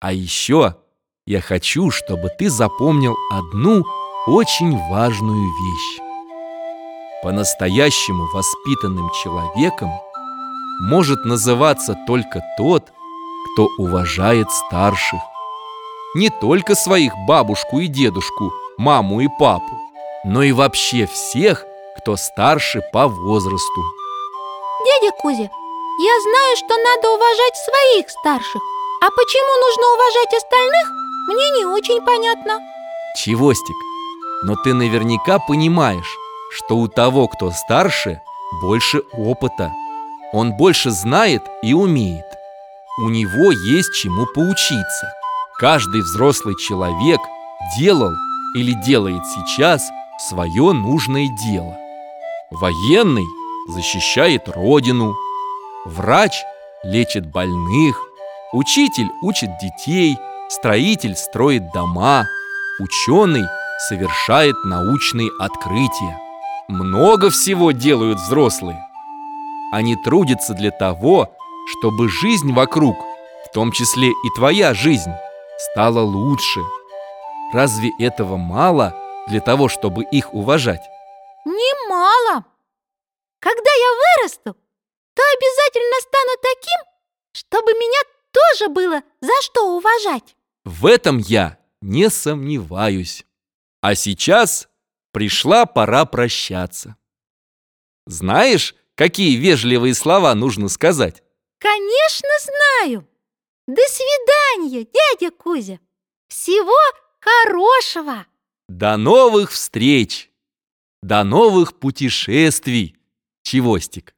А еще я хочу, чтобы ты запомнил одну очень важную вещь. По-настоящему воспитанным человеком может называться только тот, кто уважает старших. Не только своих бабушку и дедушку, маму и папу, но и вообще всех, кто старше по возрасту. Дядя Кузя, я знаю, что надо уважать своих старших А почему нужно уважать остальных, мне не очень понятно. Чевостик, но ты наверняка понимаешь, что у того, кто старше, больше опыта. Он больше знает и умеет. У него есть чему поучиться. Каждый взрослый человек делал или делает сейчас свое нужное дело. Военный защищает родину. Врач лечит больных Учитель учит детей Строитель строит дома Ученый совершает научные открытия. Много всего делают взрослые. Они трудятся для того, чтобы жизнь вокруг, в том числе и твоя жизнь, стала лучше. Разве этого мало для того, чтобы их уважать? Немало. Когда я вырасту, то обязательно стану таким, чтобы меня тоже было за что уважать В этом я не сомневаюсь А сейчас пришла пора прощаться Знаешь, какие вежливые слова нужно сказать? Конечно, знаю До свидания, дядя Кузя Всего хорошего До новых встреч! До новых путешествий, Чевостик!